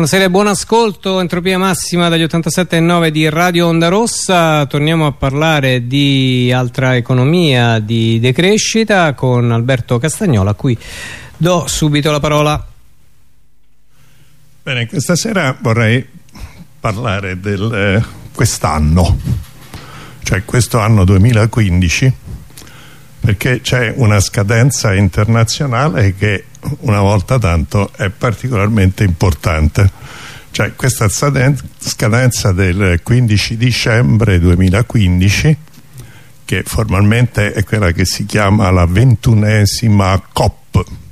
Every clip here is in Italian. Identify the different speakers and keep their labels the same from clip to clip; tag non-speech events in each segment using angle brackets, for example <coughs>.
Speaker 1: Buonasera e buon ascolto, entropia massima dagli 87,9 di Radio Onda Rossa, torniamo a parlare di altra economia, di decrescita con Alberto Castagnola a cui do subito la parola.
Speaker 2: Bene, questa sera vorrei parlare di eh, quest'anno, cioè questo anno 2015 perché c'è una scadenza internazionale che una volta tanto è particolarmente importante. Cioè questa scadenza del 15 dicembre 2015 che formalmente è quella che si chiama la ventunesima COP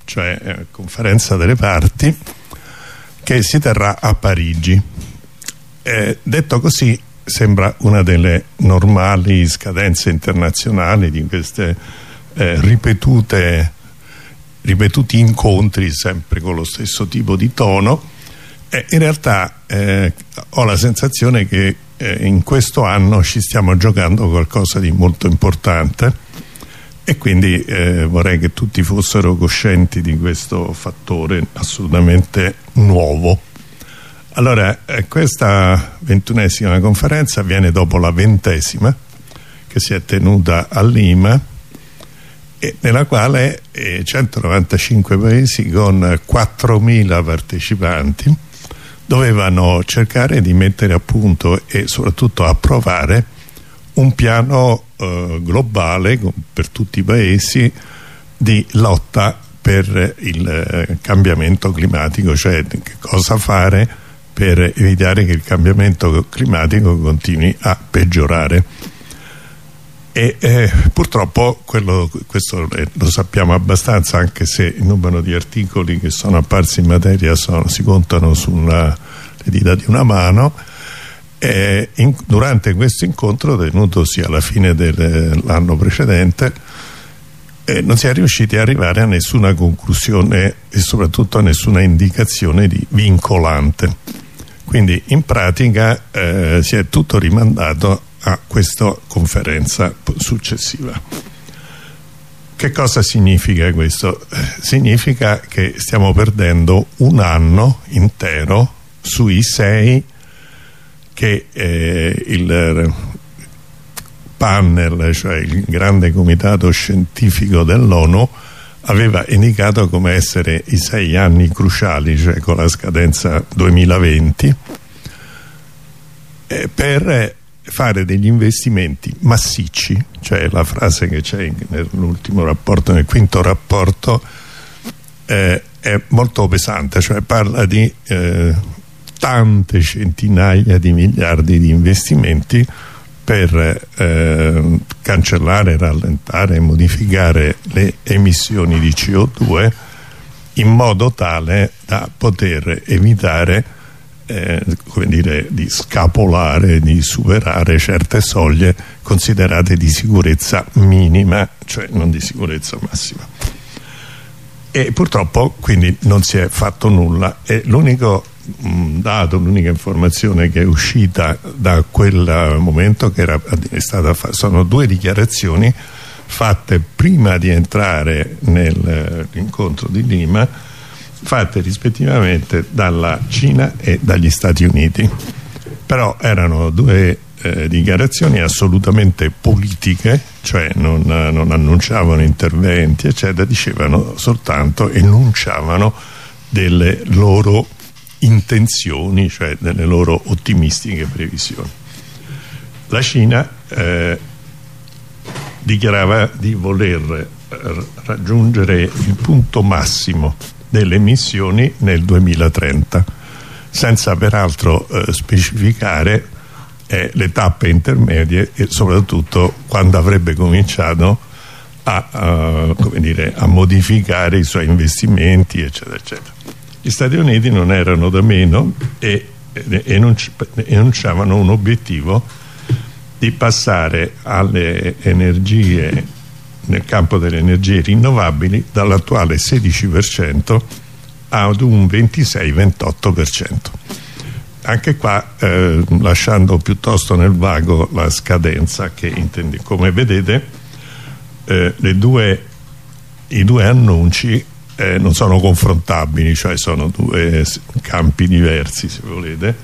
Speaker 2: cioè eh, conferenza delle parti che si terrà a Parigi. Eh, detto così sembra una delle normali scadenze internazionali di queste eh, ripetute ripetuti incontri sempre con lo stesso tipo di tono e in realtà eh, ho la sensazione che eh, in questo anno ci stiamo giocando qualcosa di molto importante e quindi eh, vorrei che tutti fossero coscienti di questo fattore assolutamente nuovo. Allora eh, questa ventunesima conferenza avviene dopo la ventesima che si è tenuta a Lima nella quale eh, 195 paesi con 4.000 partecipanti dovevano cercare di mettere a punto e soprattutto approvare un piano eh, globale per tutti i paesi di lotta per il eh, cambiamento climatico, cioè cosa fare per evitare che il cambiamento climatico continui a peggiorare e eh, purtroppo quello, questo eh, lo sappiamo abbastanza anche se il numero di articoli che sono apparsi in materia sono, si contano sulle dita di una mano. E in, durante questo incontro tenutosi alla fine dell'anno precedente eh, non si è riusciti ad arrivare a nessuna conclusione e soprattutto a nessuna indicazione di vincolante. Quindi in pratica eh, si è tutto rimandato a questa conferenza successiva. Che cosa significa questo? Eh, significa che stiamo perdendo un anno intero sui sei che eh, il panel, cioè il grande comitato scientifico dell'ONU, aveva indicato come essere i sei anni cruciali, cioè con la scadenza 2020, eh, per fare degli investimenti massicci, cioè la frase che c'è nell'ultimo rapporto, nel quinto rapporto, eh, è molto pesante, cioè parla di eh, tante centinaia di miliardi di investimenti per eh, cancellare, rallentare e modificare le emissioni di CO2 in modo tale da poter evitare eh, come dire, di scapolare, di superare certe soglie considerate di sicurezza minima, cioè non di sicurezza massima. E purtroppo quindi non si è fatto nulla e l'unico mm, dato, l'unica informazione che è uscita da quel momento che era, stata sono due dichiarazioni fatte prima di entrare nell'incontro di Lima fatte rispettivamente dalla Cina e dagli Stati Uniti. Però erano due eh, dichiarazioni assolutamente politiche cioè non, non, annunciavano interventi eccetera dicevano soltanto enunciavano delle loro intenzioni cioè delle loro ottimistiche previsioni. La Cina eh, dichiarava di voler raggiungere il punto massimo delle emissioni nel 2030 senza peraltro eh, specificare eh, le tappe intermedie e soprattutto quando avrebbe cominciato a, uh, dire, a modificare i suoi investimenti eccetera eccetera. Gli Stati Uniti non erano da meno e enunciavano un obiettivo di passare alle energie nel campo delle energie rinnovabili dall'attuale 16% ad un 26-28%. Anche qua eh, lasciando piuttosto nel vago la scadenza che intendi. Come vedete eh, due, i due annunci eh, non sono confrontabili, cioè sono due campi diversi se volete,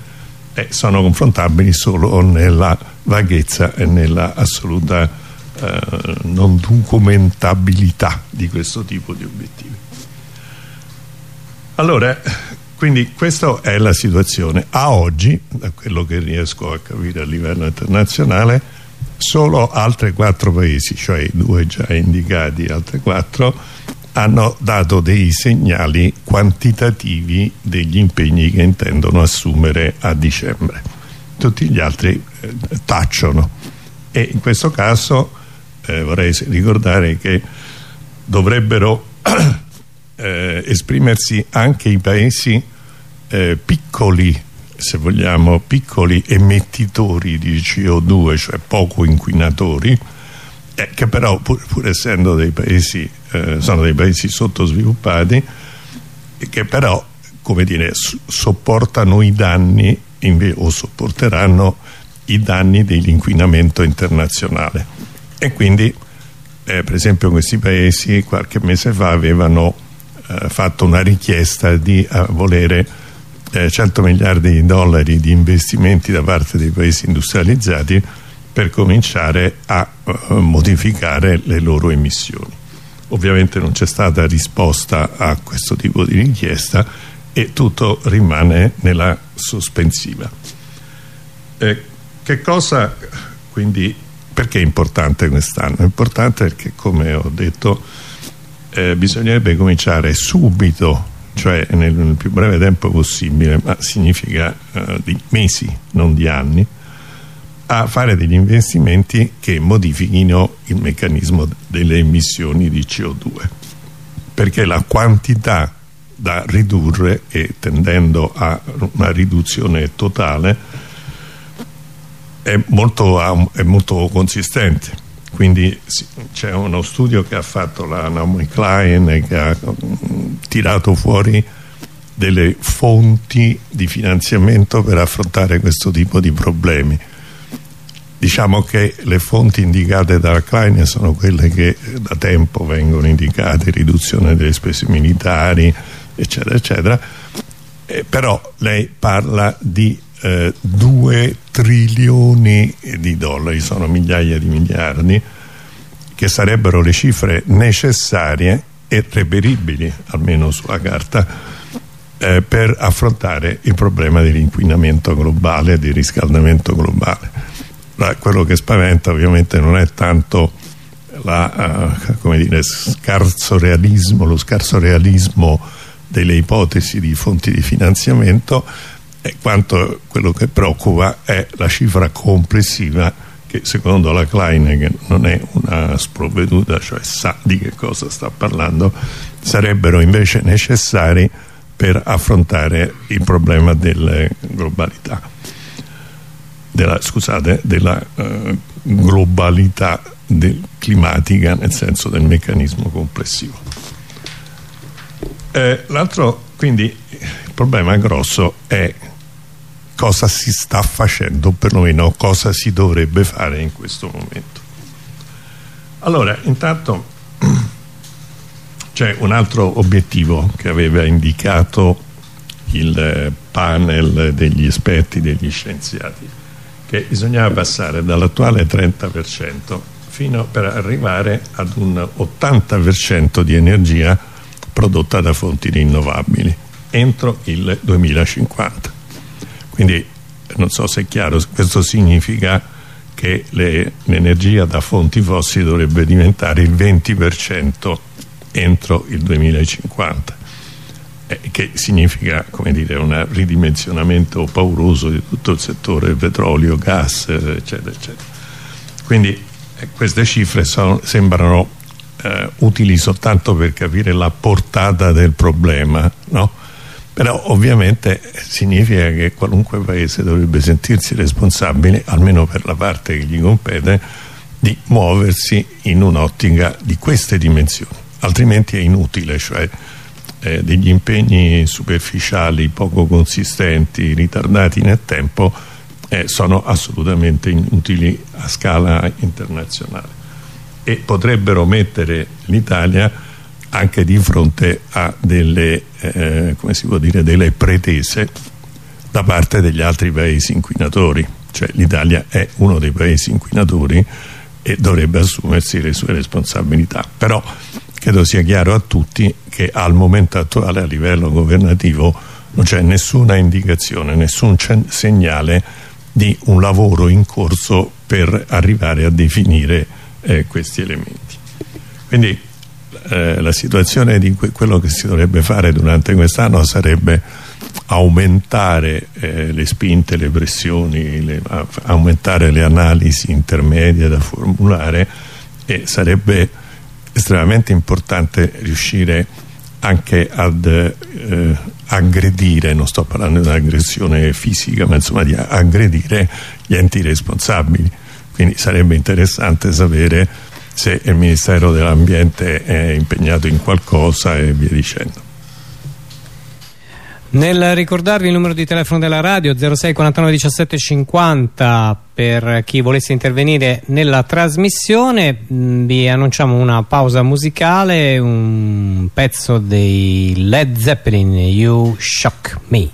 Speaker 2: sono confrontabili solo nella vaghezza e nella assoluta eh, non documentabilità di questo tipo di obiettivi. Allora, quindi questa è la situazione. A oggi, da quello che riesco a capire a livello internazionale, solo altri quattro paesi, cioè i due già indicati, altri quattro, hanno dato dei segnali quantitativi degli impegni che intendono assumere a dicembre. Tutti gli altri eh, tacciono e in questo caso eh, vorrei ricordare che dovrebbero <clears throat> eh, esprimersi anche i paesi eh, piccoli se vogliamo piccoli emettitori di CO2 cioè poco inquinatori eh, che però pur, pur, essendo dei paesi eh, sono dei paesi sottosviluppati che però come dire sopportano i danni o sopporteranno i danni dell'inquinamento internazionale e quindi eh, per esempio questi paesi qualche mese fa avevano eh, fatto una richiesta di volere 100 eh, miliardi di dollari di investimenti da parte dei paesi industrializzati per cominciare a uh, modificare le loro emissioni. Ovviamente non c'è stata risposta a questo tipo di richiesta e tutto rimane nella sospensiva. Eh, che cosa quindi perché è importante quest'anno? È importante perché come ho detto eh, bisognerebbe cominciare subito cioè nel, nel, più breve tempo possibile ma significa eh, di mesi non di anni a fare degli investimenti che modifichino il meccanismo delle emissioni di CO2 perché la quantità da ridurre e tendendo a una riduzione totale è molto, è molto consistente. Quindi c'è uno studio che ha fatto la Naomi Klein che ha mm, tirato fuori delle fonti di finanziamento per affrontare questo tipo di problemi. Diciamo che le fonti indicate dalla Klein sono quelle che da tempo vengono indicate riduzione delle spese militari eccetera eccetera. Eh, però lei parla di eh, 2 trilioni di dollari sono migliaia di miliardi che sarebbero le cifre necessarie e reperibili almeno sulla carta eh, per affrontare il problema dell'inquinamento globale del riscaldamento globale. Quello che spaventa ovviamente non è tanto la, uh, dire, scarso realismo, lo scarso realismo delle ipotesi di fonti di finanziamento e quanto quello che preoccupa è la cifra complessiva che secondo la Klein che non è una sprovveduta cioè sa di che cosa sta parlando sarebbero invece necessari per affrontare il problema delle globalità della, scusate, della uh, globalità del, climatica nel senso del meccanismo complessivo. Eh, L'altro, quindi, il problema grosso è cosa si sta facendo, perlomeno cosa si dovrebbe fare in questo momento. Allora, intanto c'è un altro obiettivo che aveva indicato il panel degli esperti, degli scienziati, che bisognava passare dall'attuale 30% fino per arrivare ad un 80% di energia prodotta da fonti rinnovabili entro il 2050 quindi non so se è chiaro questo significa che l'energia da fonti fossili dovrebbe diventare il 20% entro il 2050 eh, che significa come dire un ridimensionamento pauroso di tutto il settore petrolio, gas eccetera eccetera quindi eh, queste cifre sono, sembrano eh, utili soltanto per capire la portata del problema no? Però ovviamente significa che qualunque paese dovrebbe sentirsi responsabile almeno per la parte che gli compete di muoversi in un'ottica di queste dimensioni. Altrimenti è inutile cioè eh, degli impegni superficiali, poco consistenti, ritardati nel tempo, eh, sono assolutamente inutili a scala internazionale. E potrebbero mettere l'Italia anche di fronte a delle, eh, dire, delle pretese da parte degli altri paesi inquinatori cioè l'Italia è uno dei paesi inquinatori e dovrebbe assumersi le sue responsabilità però credo sia chiaro a tutti che al momento attuale a livello governativo non c'è nessuna indicazione, nessun segnale di un lavoro in corso per arrivare a definire eh, questi elementi. Quindi eh, la situazione di que quello che si dovrebbe fare durante quest'anno sarebbe aumentare eh, le spinte, le pressioni, le, aumentare le analisi intermedie da formulare e sarebbe estremamente importante riuscire anche ad eh, aggredire, non sto parlando di un'aggressione fisica, ma insomma di aggredire gli enti responsabili. Quindi sarebbe interessante sapere se il Ministero dell'Ambiente è impegnato in qualcosa e via dicendo.
Speaker 1: Nel ricordarvi il numero di telefono della radio 06 49 17 50 per chi volesse intervenire nella trasmissione mm, vi annunciamo una pausa musicale un pezzo dei Led Zeppelin You Shock Me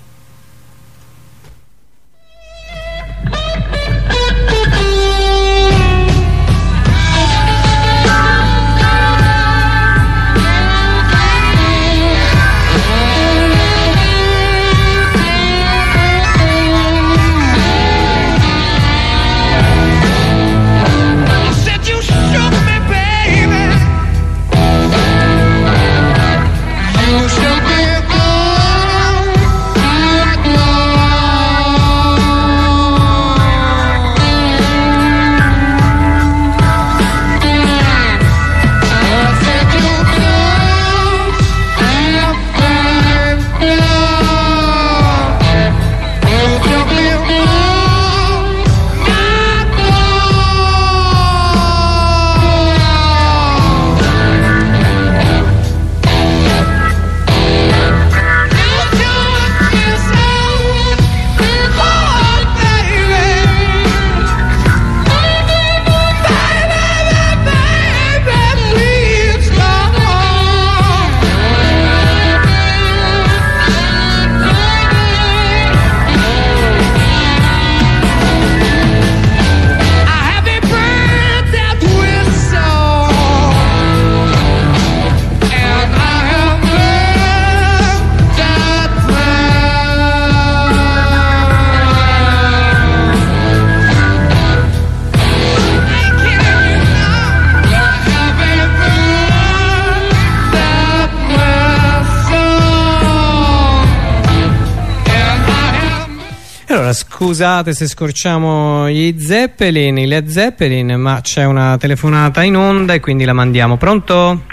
Speaker 1: scusate se scorciamo gli Zeppelin, i Led Zeppelin, ma c'è una telefonata in onda e quindi la mandiamo. Pronto?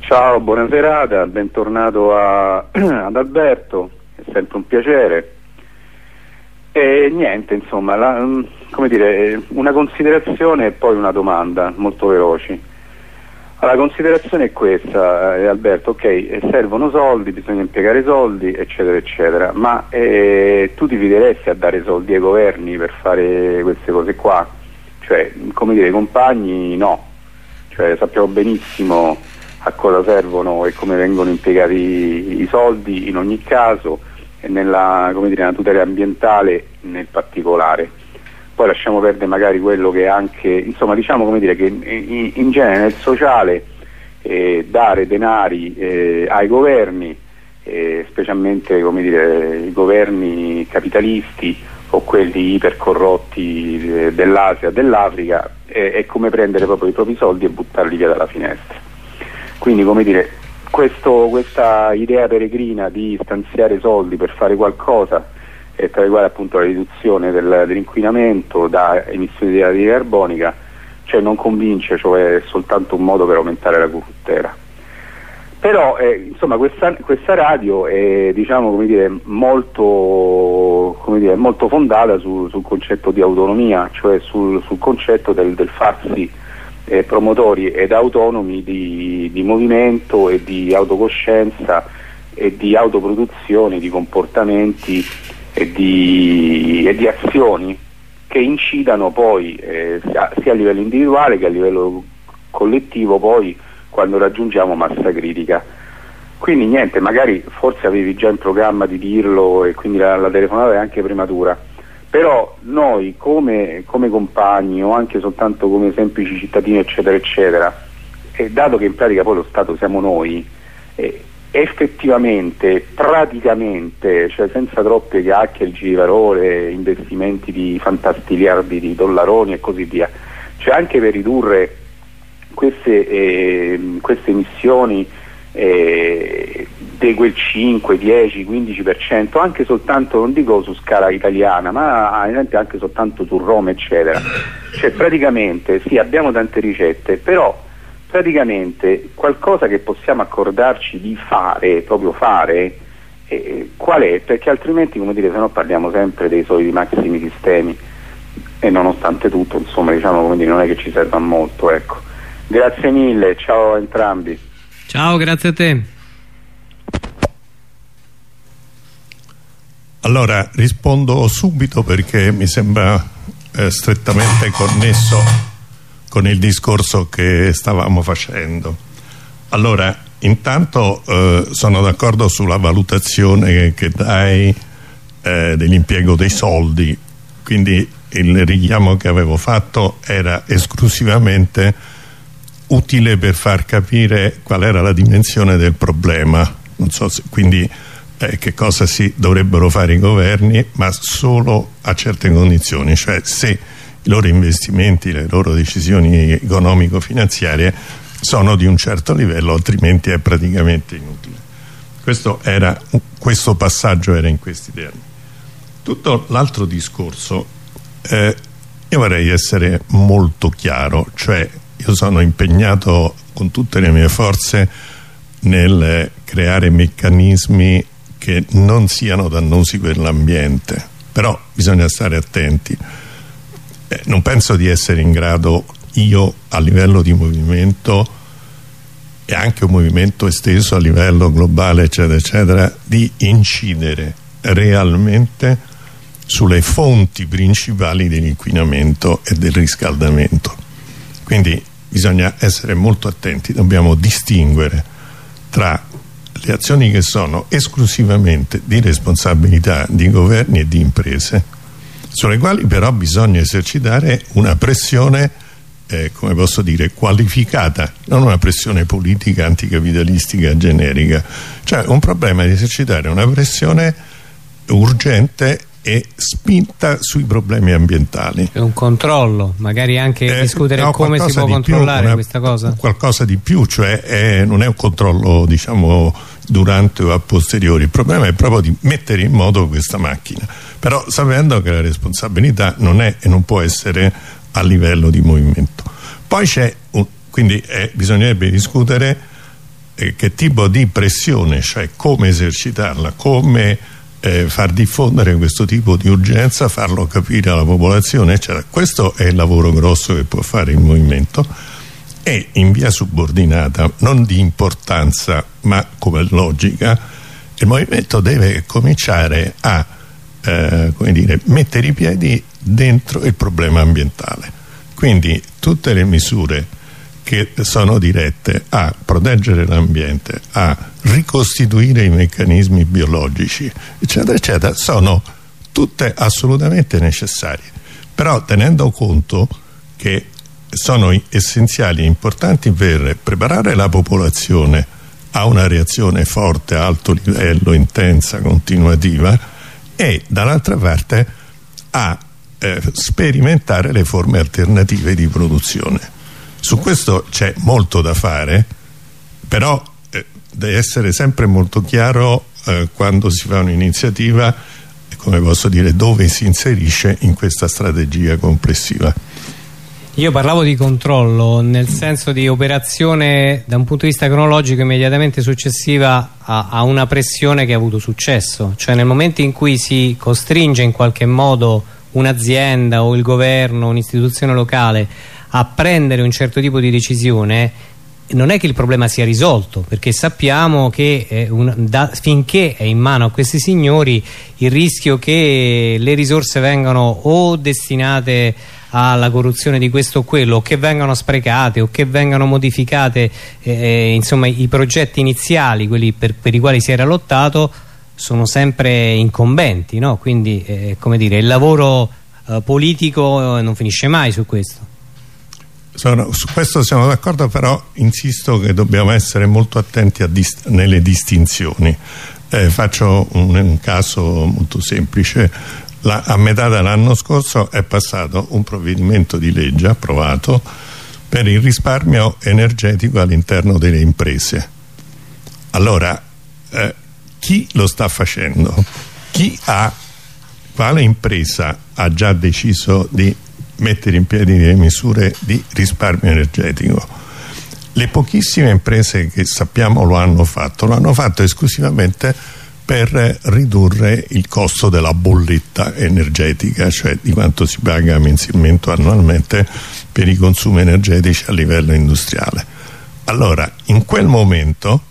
Speaker 3: Ciao, buona serata, bentornato a, <clears throat> ad Alberto, è sempre un piacere. E niente, insomma, la, mm, come dire, una considerazione e poi una domanda molto veloci. La considerazione è questa, eh, Alberto, ok, eh, servono soldi, bisogna impiegare soldi, eccetera, eccetera, ma eh, tu ti fideresti a dare soldi ai governi per fare queste cose qua? Cioè, come dire, i compagni no, cioè, sappiamo benissimo a cosa servono e come vengono impiegati i soldi in ogni caso e nella, dire, nella tutela ambientale nel particolare poi lasciamo perdere magari quello che anche, insomma diciamo come dire che in, in genere nel sociale eh, dare denari eh, ai governi, eh, specialmente come dire, i governi capitalisti o quelli ipercorrotti eh, dell'Asia, dell'Africa, è come prendere proprio i propri soldi e buttarli via dalla finestra. Quindi come dire, questo, questa idea peregrina di stanziare soldi per fare qualcosa e tra i quali appunto la riduzione del, dell'inquinamento da emissioni di anidride carbonica, cioè non convince, cioè è soltanto un modo per aumentare la corruttela. Però eh, insomma, questa, questa, radio è diciamo, dire, molto, dire, molto, fondata su, sul concetto di autonomia, cioè sul, sul concetto del, del farsi eh, promotori ed autonomi di, di movimento e di autocoscienza e di autoproduzione di comportamenti e di, e di azioni che incidano poi eh, sia, sia, a livello individuale che a livello collettivo poi quando raggiungiamo massa critica. Quindi niente, magari forse avevi già in programma di dirlo e quindi la, la telefonata è anche prematura, però noi come, come, compagni o anche soltanto come semplici cittadini eccetera eccetera, e dato che in pratica poi lo Stato siamo noi, eh, effettivamente, praticamente, cioè senza troppe chiacchiere, giriparole, investimenti di fantastiliardi di dollaroni e così via, cioè anche per ridurre queste, eh, queste emissioni eh, di quel 5, 10, 15%, anche soltanto, non dico su scala italiana, ma anche soltanto su Roma, eccetera. Cioè praticamente sì, abbiamo tante ricette, però praticamente qualcosa che possiamo accordarci di fare, proprio fare, eh, qual è? Perché altrimenti, come dire, se no parliamo sempre dei soliti massimi sistemi e nonostante tutto, insomma, diciamo, come dire, non è che ci serva molto, ecco. Grazie mille, ciao a entrambi.
Speaker 1: Ciao, grazie a te.
Speaker 2: Allora, rispondo subito perché mi sembra eh, strettamente connesso con il discorso che stavamo facendo. Allora, intanto eh, sono d'accordo sulla valutazione che dai eh, dell'impiego dei soldi, quindi il richiamo che avevo fatto era esclusivamente utile per far capire qual era la dimensione del problema. So se, quindi eh, che cosa si dovrebbero fare i governi ma solo a certe condizioni. Cioè se i loro investimenti, le loro decisioni economico-finanziarie sono di un certo livello altrimenti è praticamente inutile. Questo, era, questo passaggio era in questi termini. Tutto l'altro discorso eh, io vorrei essere molto chiaro cioè io sono impegnato con tutte le mie forze nel creare meccanismi che non siano dannosi per l'ambiente però bisogna stare attenti eh, non penso di essere in grado io a livello di movimento e anche un movimento esteso a livello globale eccetera eccetera di incidere realmente sulle fonti principali dell'inquinamento e del riscaldamento. Quindi bisogna essere molto attenti, dobbiamo distinguere tra le azioni che sono esclusivamente di responsabilità di governi e di imprese, sulle quali però bisogna esercitare una pressione, eh, come posso dire, qualificata, non una pressione politica, anticapitalistica, generica, cioè un problema di esercitare una pressione urgente e spinta sui problemi ambientali.
Speaker 1: È un controllo, magari anche eh, discutere no, come si può controllare più, questa cosa?
Speaker 2: Qualcosa di più, cioè è, non è un controllo diciamo durante o a posteriori, il problema è proprio di mettere in moto questa macchina, però sapendo che la responsabilità non è e non può essere a livello di movimento. Poi c'è, quindi eh, bisognerebbe discutere eh, che tipo di pressione, cioè come esercitarla, come eh, far diffondere questo tipo di urgenza, farlo capire alla popolazione, eccetera. Questo è il lavoro grosso che può fare il movimento e in via subordinata, non di importanza ma come logica, il movimento deve cominciare a eh, dire, mettere i piedi dentro il problema ambientale. Quindi tutte le misure che sono dirette a proteggere l'ambiente, a ricostituire i meccanismi biologici, eccetera, eccetera, sono tutte assolutamente necessarie. Però tenendo conto che sono essenziali e importanti per preparare la popolazione a una reazione forte, a alto livello, intensa, continuativa e dall'altra parte a eh, sperimentare le forme alternative di produzione su questo c'è molto da fare, però eh, deve essere sempre molto chiaro eh, quando si fa un'iniziativa, come posso dire, dove si inserisce in questa strategia complessiva.
Speaker 1: Io parlavo di controllo nel senso di operazione da un punto di vista cronologico immediatamente successiva a, a una pressione che ha avuto successo, cioè nel momento in cui si costringe in qualche modo un'azienda o il governo, un'istituzione locale a prendere un certo tipo di decisione non è che il problema sia risolto perché sappiamo che eh, un, da, finché è in mano a questi signori il rischio che le risorse vengano o destinate alla corruzione di questo o quello o che vengano sprecate o che vengano modificate eh, eh insomma i progetti iniziali quelli per, per, i quali si era lottato sono sempre incombenti no? quindi eh, come dire il lavoro eh, politico non finisce mai su questo.
Speaker 2: Sono, su questo siamo d'accordo però insisto che dobbiamo essere molto attenti dist nelle distinzioni. Eh, faccio un, un, caso molto semplice la, a metà dell'anno scorso è passato un provvedimento di legge approvato per il risparmio energetico all'interno delle imprese allora eh, chi lo sta facendo? ha quale impresa ha già deciso di mettere in piedi delle misure di risparmio energetico. Le pochissime imprese che sappiamo lo hanno fatto, lo hanno fatto esclusivamente per ridurre il costo della bolletta energetica, cioè di quanto si paga mensilmente annualmente per i consumi energetici a livello industriale. Allora, in quel momento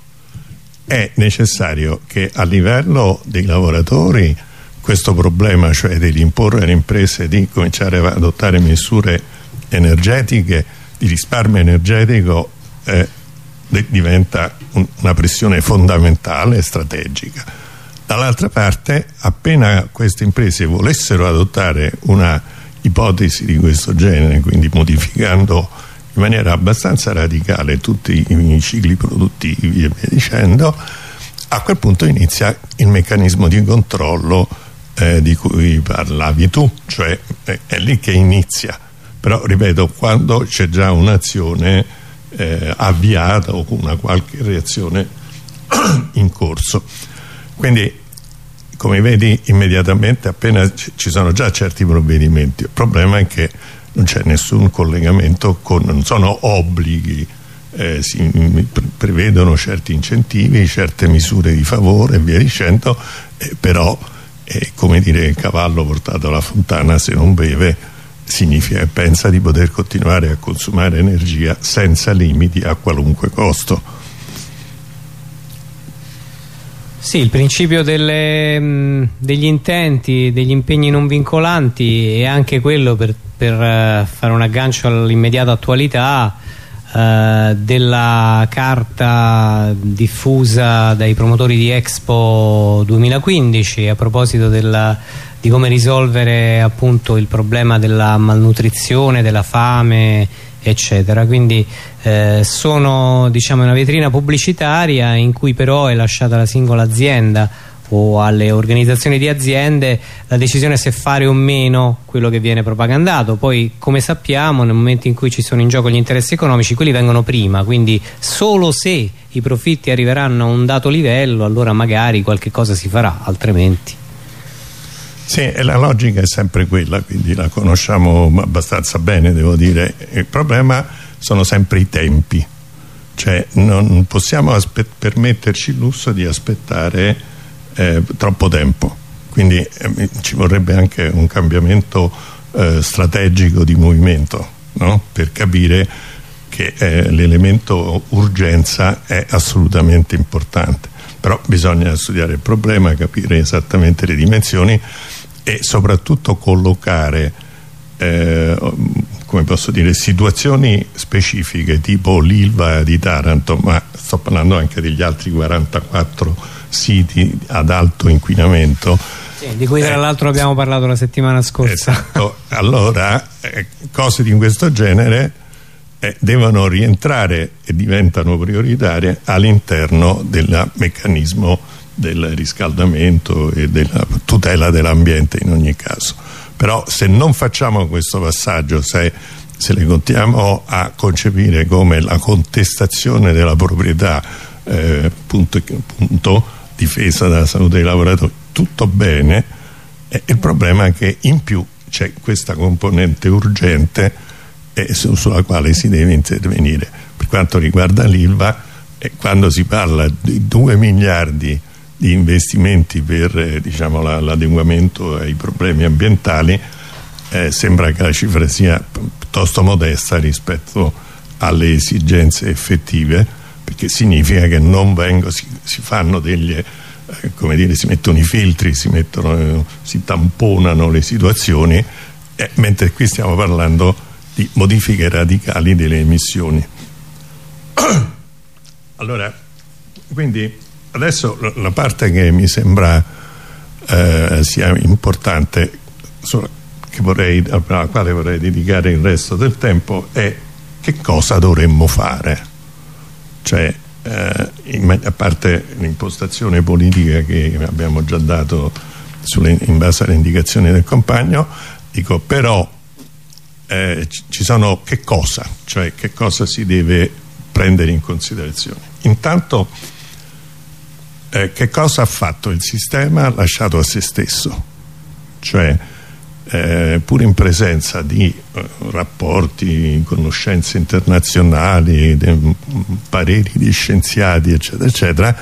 Speaker 2: è necessario che a livello dei lavoratori questo problema, cioè dell'imporre alle imprese di cominciare ad adottare misure energetiche, di risparmio energetico, eh, diventa un, una pressione fondamentale e strategica. Dall'altra parte, appena queste imprese volessero adottare una ipotesi di questo genere, quindi modificando in maniera abbastanza radicale tutti i cicli produttivi e via dicendo, a quel punto inizia il meccanismo di controllo eh, di cui parlavi tu, cioè è, è, lì che inizia. Però, ripeto, quando c'è già un'azione eh, avviata o una qualche reazione <coughs> in corso. Quindi, come vedi, immediatamente appena ci sono già certi provvedimenti, il problema è che non c'è nessun collegamento con, non sono obblighi, eh, si prevedono certi incentivi, certe misure di favore e via dicendo, eh, però è come dire il cavallo portato alla fontana se non beve significa che pensa di poter continuare a consumare energia senza limiti a qualunque costo
Speaker 1: Sì, il principio delle, mh, degli intenti, degli impegni non vincolanti è anche quello per, per uh, fare un aggancio all'immediata attualità eh, della carta diffusa dai promotori di Expo 2015 a proposito della, di come risolvere appunto il problema della malnutrizione, della fame eccetera. Quindi eh, sono diciamo una vetrina pubblicitaria in cui però è lasciata la singola azienda o alle organizzazioni di aziende la decisione se fare o meno quello che viene propagandato. Poi come sappiamo nel momento in cui ci sono in gioco gli interessi economici quelli vengono prima. Quindi solo se i profitti arriveranno a un dato livello allora magari qualche cosa si farà altrimenti.
Speaker 2: Sì, la logica è sempre quella, quindi la conosciamo abbastanza bene, devo dire. Il problema sono sempre i tempi, cioè non possiamo permetterci il lusso di aspettare eh, troppo tempo quindi eh, ci vorrebbe anche un cambiamento eh, strategico di movimento no? per capire che eh, l'elemento urgenza è assolutamente importante però bisogna studiare il problema capire esattamente le dimensioni e soprattutto collocare eh, come posso dire situazioni specifiche tipo l'Ilva di Taranto ma sto parlando anche degli altri 44 siti ad alto inquinamento.
Speaker 1: Sì, di cui tra eh, l'altro abbiamo parlato la settimana scorsa.
Speaker 2: Esatto. allora eh, cose di questo genere eh, devono rientrare e diventano prioritarie all'interno del meccanismo del riscaldamento e della tutela dell'ambiente in ogni caso. Però se non facciamo questo passaggio se, se le continuiamo a concepire come la contestazione della proprietà eh, punto, punto difesa della salute dei lavoratori, tutto bene, eh, il problema è che in più c'è questa componente urgente eh, su, sulla quale si deve intervenire. Per quanto riguarda l'ILVA, eh, quando si parla di 2 miliardi di investimenti per eh, diciamo, l'adeguamento la, ai problemi ambientali, eh, sembra che la cifra sia piuttosto modesta rispetto alle esigenze effettive perché significa che non vengo, si, si fanno degli eh, come dire, si mettono i filtri, si, mettono, eh, si tamponano le situazioni eh, mentre qui stiamo parlando di modifiche radicali delle emissioni. <coughs> Allora quindi adesso la parte che mi sembra eh, sia importante vorrei, alla quale vorrei dedicare il resto del tempo è che cosa dovremmo fare cioè eh, a parte l'impostazione politica che abbiamo già dato sulle, in base alle indicazioni del compagno dico però eh, ci sono che cosa? Cioè che cosa si deve prendere in considerazione? Intanto eh, che cosa ha fatto il sistema lasciato a se stesso? Cioè eh, pur in presenza di eh, rapporti, conoscenze internazionali, de, pareri di scienziati eccetera eccetera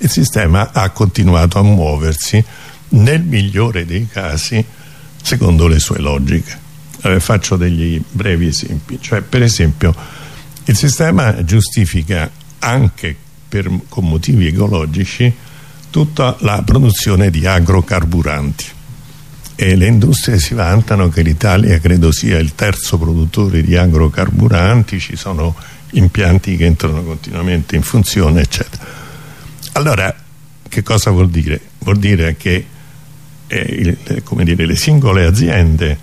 Speaker 2: il sistema ha continuato a muoversi nel migliore dei casi secondo le sue logiche. Eh, faccio degli brevi esempi. Cioè per esempio il sistema giustifica anche per, con motivi ecologici tutta la produzione di agrocarburanti e le industrie si vantano che l'Italia credo sia il terzo produttore di agrocarburanti ci sono impianti che entrano continuamente in funzione eccetera allora che cosa vuol dire? vuol dire che eh, il, dire, le singole aziende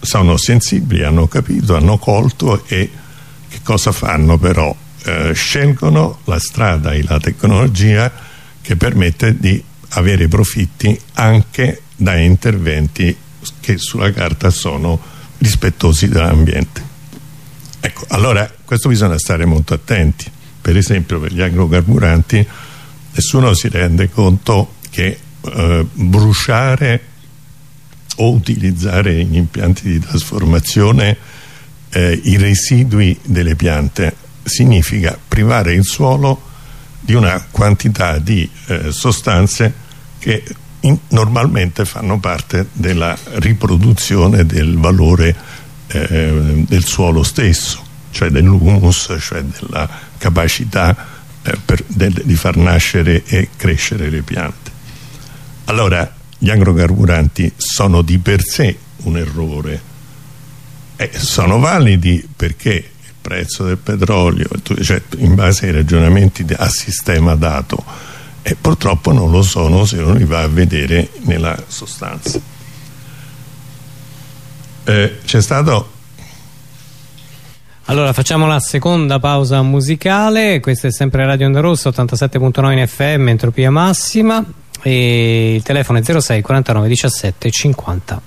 Speaker 2: sono sensibili, hanno capito, hanno colto e che cosa fanno però? Eh, scelgono la strada e la tecnologia che permette di avere profitti anche da interventi che sulla carta sono rispettosi dell'ambiente. Ecco, allora questo bisogna stare molto attenti. Per esempio per gli agrocarburanti nessuno si rende conto che eh, bruciare o utilizzare in impianti di trasformazione eh, i residui delle piante significa privare il suolo di una quantità di eh, sostanze che in, normalmente fanno parte della riproduzione del valore eh, del suolo stesso cioè dell'humus, cioè della capacità eh, per, del, di far nascere e crescere le piante. Allora gli agrocarburanti sono di per sé un errore. E sono validi perché il prezzo del petrolio cioè in base ai ragionamenti a sistema dato e purtroppo non lo sono se non li va a vedere nella sostanza. Eh, c'è stato
Speaker 1: allora facciamo la seconda pausa musicale. Questa è sempre Radio Onda Rossa 87.9 in FM entropia massima. E il telefono è 06 49 17 50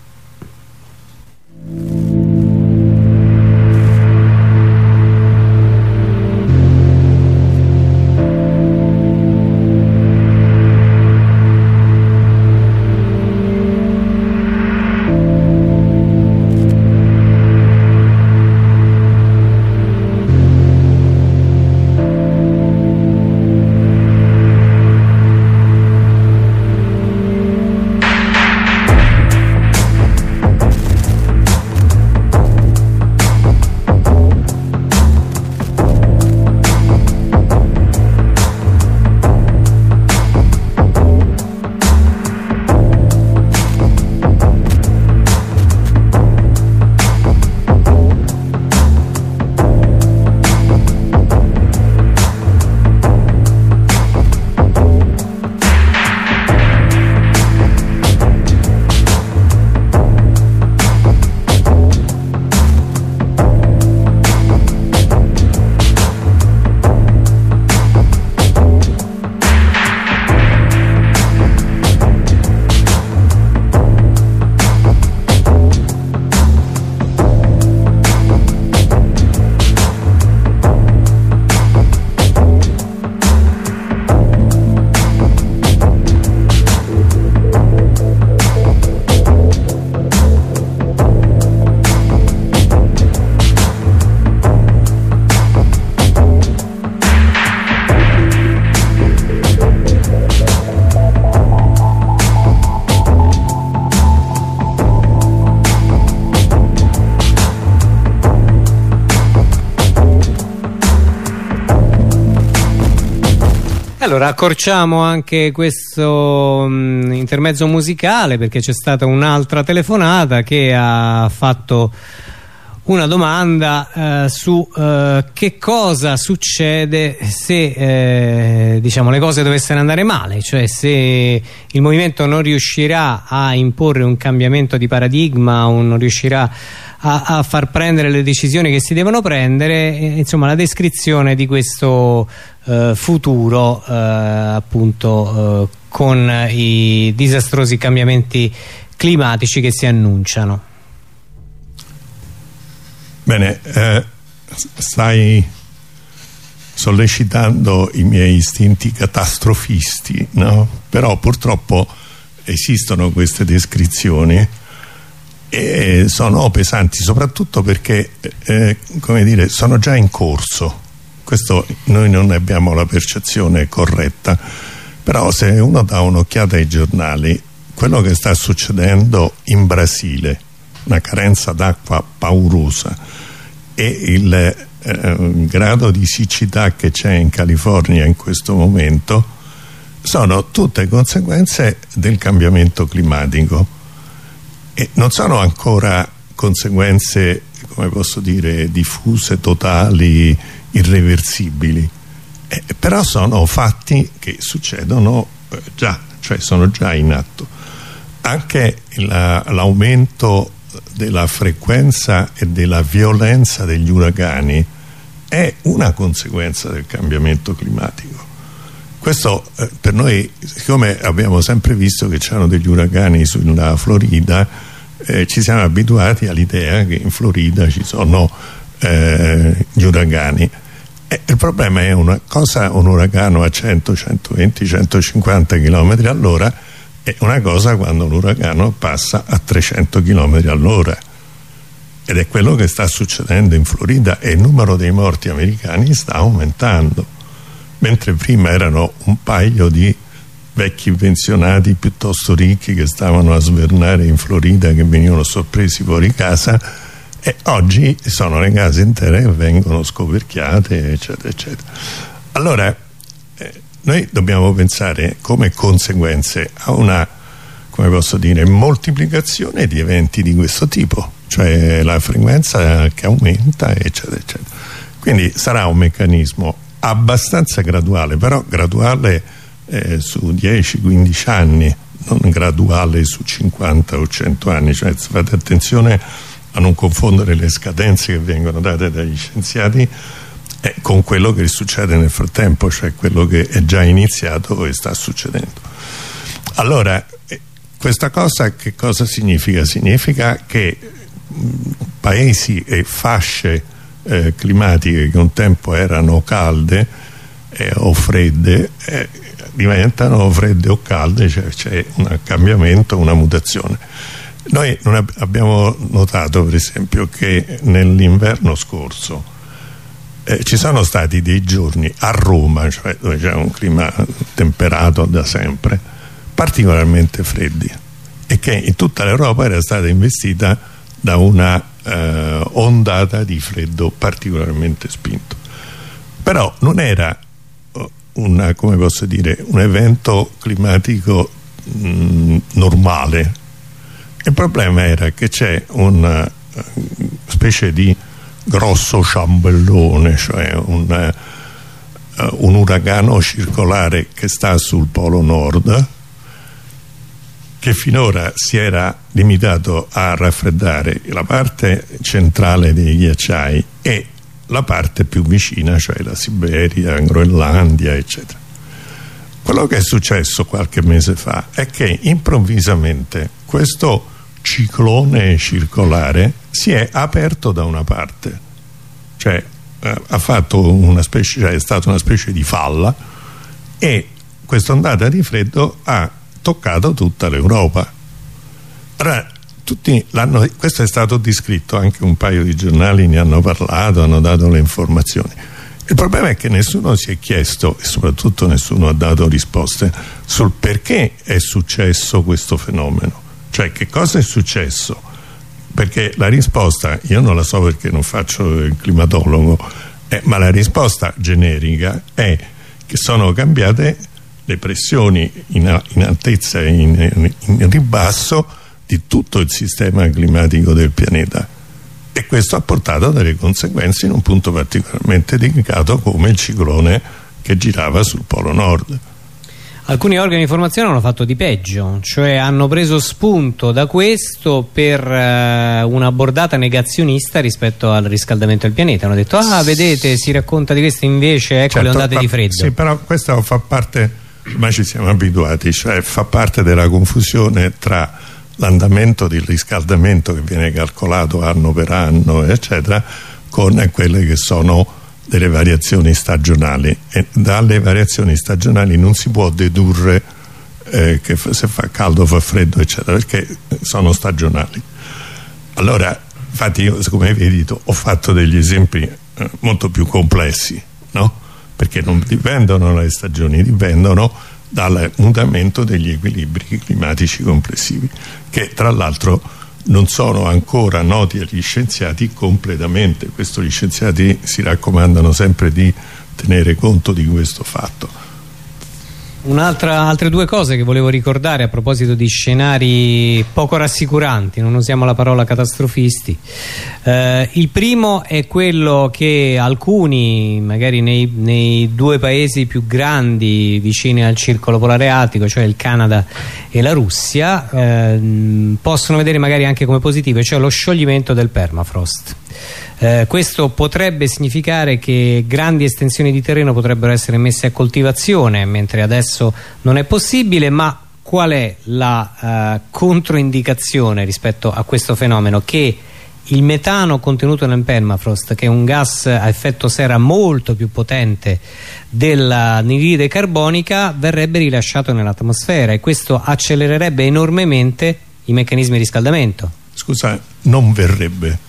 Speaker 1: Allora accorciamo anche questo mh, intermezzo musicale perché c'è stata un'altra telefonata che ha fatto una domanda eh, su eh, che cosa succede se eh, diciamo, le cose dovessero andare male, cioè se il movimento non riuscirà a imporre un cambiamento di paradigma non riuscirà a, a far prendere le decisioni che si devono prendere, insomma la descrizione di questo eh, futuro eh, appunto eh, con i disastrosi cambiamenti climatici che si annunciano.
Speaker 2: Bene, eh, stai sollecitando i miei istinti catastrofisti, no? Però purtroppo esistono queste descrizioni e sono pesanti soprattutto perché eh, come dire, sono già in corso questo noi non abbiamo la percezione corretta però se uno dà un'occhiata ai giornali quello che sta succedendo in Brasile una carenza d'acqua paurosa e il eh, grado di siccità che c'è in California in questo momento sono tutte conseguenze del cambiamento climatico e non sono ancora conseguenze come posso dire diffuse, totali, irreversibili. Eh, però sono fatti che succedono eh, già, cioè sono già in atto. Anche l'aumento della frequenza e della violenza degli uragani è una conseguenza del cambiamento climatico. Questo eh, per noi, siccome abbiamo sempre visto che c'erano degli uragani sulla Florida, eh, ci siamo abituati all'idea che in Florida ci sono eh, gli uragani. Eh, il problema è una cosa, un uragano a 100, 120, 150 km all'ora è una cosa quando l'uragano passa a 300 km all'ora. Ed è quello che sta succedendo in Florida e il numero dei morti americani sta aumentando. Mentre prima erano un paio di vecchi pensionati piuttosto ricchi che stavano a svernare in Florida che venivano sorpresi fuori casa e oggi sono le case intere che vengono scoperchiate eccetera eccetera. Allora noi dobbiamo pensare come conseguenze a una come posso dire, moltiplicazione di eventi di questo tipo cioè la frequenza che aumenta eccetera eccetera. Quindi sarà un meccanismo abbastanza graduale però graduale eh, su 10-15 anni non graduale su 50 o 100 anni. Cioè fate attenzione a non confondere le scadenze che vengono date dagli scienziati eh, con quello che succede nel frattempo, cioè quello che è già iniziato e sta succedendo. Allora, eh, questa cosa che cosa significa? Significa che mh, paesi e fasce eh, climatiche che un tempo erano calde eh, o fredde eh, diventano fredde o calde, cioè c'è un cambiamento, una mutazione. Noi abbiamo notato per esempio che nell'inverno scorso eh, ci sono stati dei giorni a Roma, cioè dove c'è un clima temperato da sempre, particolarmente freddi e che in tutta l'Europa era stata investita da una eh, ondata di freddo particolarmente spinto. Però non era oh, una, dire, un evento climatico mh, mm, normale. Il problema era che c'è una uh, specie di grosso ciambellone, cioè un, uh, un uragano circolare che sta sul polo nord che finora si era limitato a raffreddare la parte centrale dei ghiacciai e la parte più vicina, cioè la Siberia, la Groenlandia, eccetera. Quello che è successo qualche mese fa è che improvvisamente questo ciclone circolare si è aperto da una parte. Cioè eh, specie, cioè è stata una specie di falla e questa ondata di freddo ha toccato tutta l'Europa. Ora questo è stato descritto anche un paio di giornali ne hanno parlato, hanno dato le informazioni. Il problema è che nessuno si è chiesto e soprattutto nessuno ha dato risposte sul perché è successo questo fenomeno cioè che cosa è successo? Perché la risposta, io non la so perché non faccio il climatologo, eh, ma la risposta generica è che sono cambiate le pressioni in, in altezza e in, in ribasso di tutto il sistema climatico del pianeta. E questo ha portato a delle conseguenze in un punto particolarmente delicato come il ciclone che girava sul polo nord
Speaker 1: Alcuni organi di informazione hanno fatto di peggio, cioè hanno preso spunto da questo per eh, una bordata negazionista rispetto al riscaldamento del pianeta. Hanno detto, ah vedete, si racconta di questo invece, ecco certo, le ondate di freddo.
Speaker 2: Sì, però questo fa parte, ormai ci siamo abituati, cioè fa parte della confusione tra l'andamento del riscaldamento che viene calcolato anno per anno, eccetera, con quelle che sono delle variazioni stagionali e dalle variazioni stagionali non si può dedurre eh, che se fa caldo fa freddo eccetera perché sono stagionali allora infatti io come vedi ho fatto degli esempi eh, molto più complessi no? perché non dipendono dalle stagioni dipendono dal mutamento degli equilibri climatici complessivi che tra l'altro non sono ancora noti agli scienziati completamente. Questo gli scienziati si raccomandano sempre di tenere conto di questo fatto
Speaker 1: altre due cose che volevo ricordare a proposito di scenari poco rassicuranti, non usiamo la parola catastrofisti. Eh, il primo è quello che alcuni, magari nei, nei, due paesi più grandi vicini al circolo polare artico, cioè il Canada e la Russia, eh, possono vedere magari anche come positivo, cioè lo scioglimento del permafrost. Eh, questo potrebbe significare che grandi estensioni di terreno potrebbero essere messe a coltivazione mentre adesso non è possibile ma qual è la eh, controindicazione rispetto a questo fenomeno? Che il metano contenuto nel permafrost che è un gas a effetto serra molto più potente dell'anidride carbonica verrebbe rilasciato nell'atmosfera e questo accelererebbe enormemente i meccanismi di riscaldamento.
Speaker 2: Scusa non verrebbe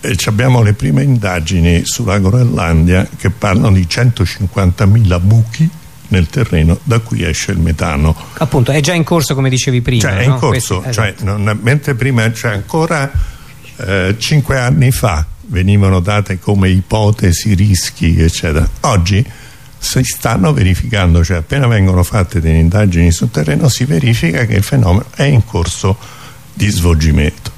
Speaker 2: eh, abbiamo le prime indagini sulla Groenlandia che parlano di 150.000 buchi nel terreno da cui esce il metano.
Speaker 1: Appunto è già in corso come dicevi prima
Speaker 2: cioè è in corso Questi, cioè, esatto. non, mentre prima cioè ancora eh, cinque anni fa venivano date come ipotesi rischi eccetera. Oggi si stanno verificando cioè appena vengono fatte delle indagini sul terreno si verifica che il fenomeno è in corso di svolgimento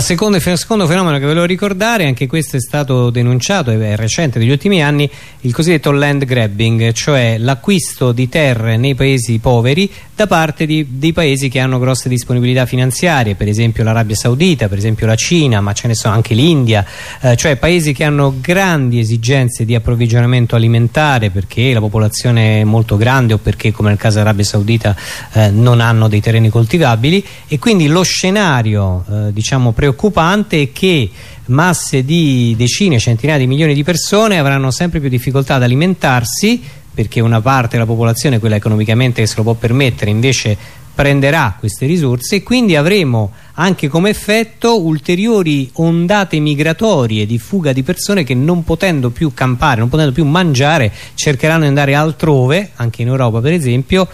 Speaker 1: seconda, il secondo fenomeno che volevo ricordare, anche questo è stato denunciato, è recente, degli ultimi anni, il cosiddetto land grabbing, cioè l'acquisto di terre nei paesi poveri da parte di, dei paesi che hanno grosse disponibilità finanziarie, per esempio l'Arabia Saudita, per esempio la Cina, ma ce ne sono anche l'India, eh, cioè paesi che hanno grandi esigenze di approvvigionamento alimentare perché la popolazione è molto grande o perché come nel caso dell'Arabia Saudita eh, non hanno dei terreni coltivabili e quindi lo scenario eh, diciamo preoccupante è che masse di decine, centinaia di milioni di persone avranno sempre più difficoltà ad alimentarsi perché una parte della popolazione, quella economicamente che se lo può permettere, invece prenderà queste risorse e quindi avremo anche come effetto ulteriori ondate migratorie di fuga di persone che non potendo più campare, non potendo più mangiare, cercheranno di andare altrove, anche in Europa per esempio,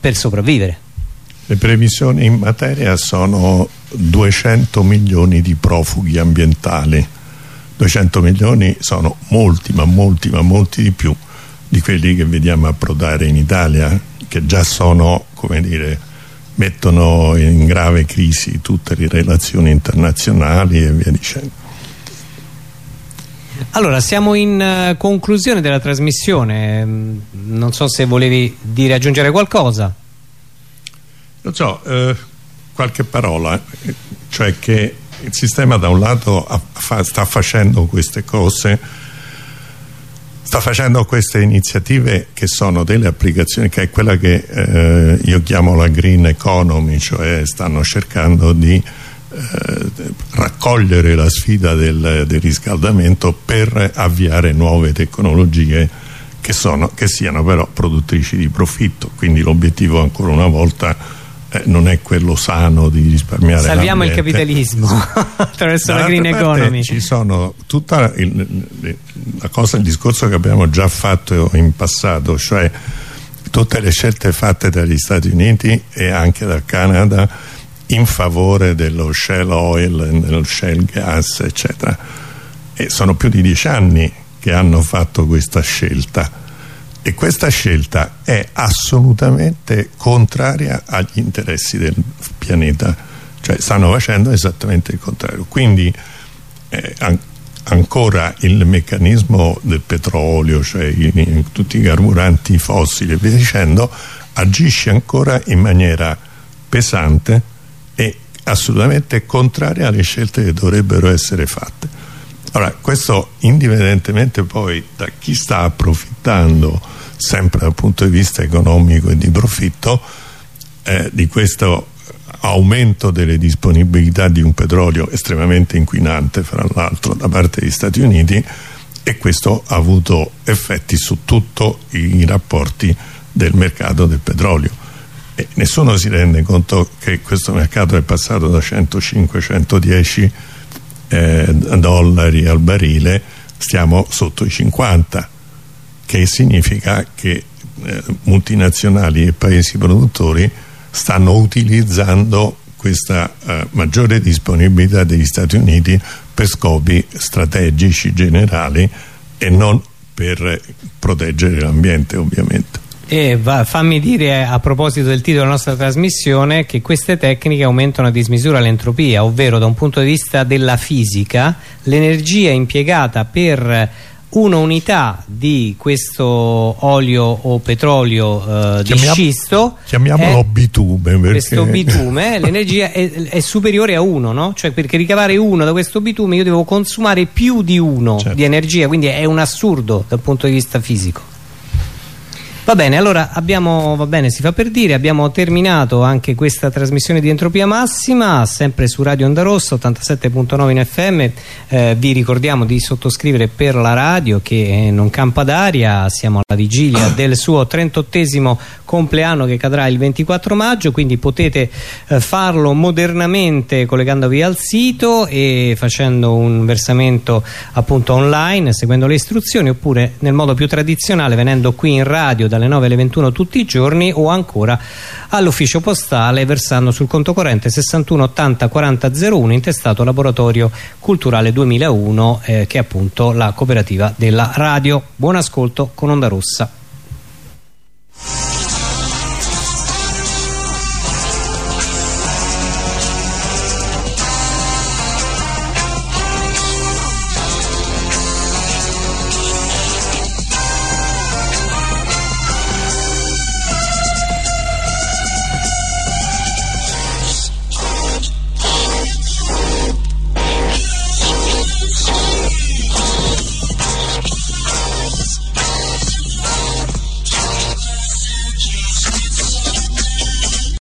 Speaker 1: per sopravvivere.
Speaker 2: Le previsioni in materia sono 200 milioni di profughi ambientali. 200 milioni sono molti ma molti ma molti di più di quelli che vediamo approdare in Italia che già sono come dire mettono in grave crisi tutte le relazioni internazionali e via dicendo.
Speaker 1: Allora siamo in uh, conclusione della trasmissione. Mm, non so se volevi dire aggiungere qualcosa
Speaker 2: non so eh, qualche parola cioè che il sistema da un lato sta facendo queste cose sta facendo queste iniziative che sono delle applicazioni che è quella che eh, io chiamo la green economy cioè stanno cercando di eh, raccogliere la sfida del, del, riscaldamento per avviare nuove tecnologie che, sono, che siano però produttrici di profitto. Quindi l'obiettivo ancora una volta eh, non è quello sano di risparmiare
Speaker 1: salviamo il capitalismo <laughs> attraverso la green economy.
Speaker 2: ci sono tutta il, la cosa, il discorso che abbiamo già fatto in passato cioè tutte le scelte fatte dagli Stati Uniti e anche dal Canada in favore dello shale oil, dello shale gas eccetera. E sono più di dieci anni che hanno fatto questa scelta e questa scelta è assolutamente contraria agli interessi del pianeta. Cioè stanno facendo esattamente il contrario. Quindi eh, an ancora il meccanismo del petrolio cioè i, tutti i carburanti fossili e via dicendo agisce ancora in maniera pesante e assolutamente contraria alle scelte che dovrebbero essere fatte allora questo indipendentemente poi da chi sta approfittando sempre dal punto di vista economico e di profitto eh, di questo aumento delle disponibilità di un petrolio estremamente inquinante fra l'altro da parte degli Stati Uniti e questo ha avuto effetti su tutti i rapporti del mercato del petrolio. E nessuno si rende conto che questo mercato è passato da 105-110 eh, dollari al barile stiamo sotto i 50 che significa che eh, multinazionali e paesi produttori stanno utilizzando questa eh, maggiore disponibilità degli Stati Uniti per scopi strategici generali e non per proteggere l'ambiente ovviamente.
Speaker 1: E va, fammi dire a proposito del titolo della nostra trasmissione che queste tecniche aumentano a dismisura l'entropia, ovvero da un punto di vista della fisica l'energia impiegata per una unità di questo olio o petrolio eh, di scisto
Speaker 2: chiamiamolo bitume
Speaker 1: perché... questo bitume <laughs> l'energia è, è, superiore a uno no? cioè perché ricavare uno da questo bitume io devo consumare più di uno certo. di energia quindi è un assurdo dal punto di vista fisico Va bene, allora abbiamo, va bene, si fa per dire, abbiamo terminato anche questa trasmissione di Entropia Massima, sempre su Radio Onda Rossa, 87.9 in FM, eh, vi ricordiamo di sottoscrivere per la radio che non campa d'aria, siamo alla vigilia <coughs> del suo 38esimo compleanno che cadrà il 24 maggio, quindi potete eh, farlo modernamente collegandovi al sito e facendo un versamento appunto online, seguendo le istruzioni, oppure nel modo più tradizionale venendo qui in radio dalle 9 alle 21 tutti i giorni o ancora all'ufficio postale versando sul conto corrente 61 80 40 01 intestato Laboratorio Culturale 2001 eh, che è appunto la cooperativa della radio. Buon ascolto con Onda Rossa.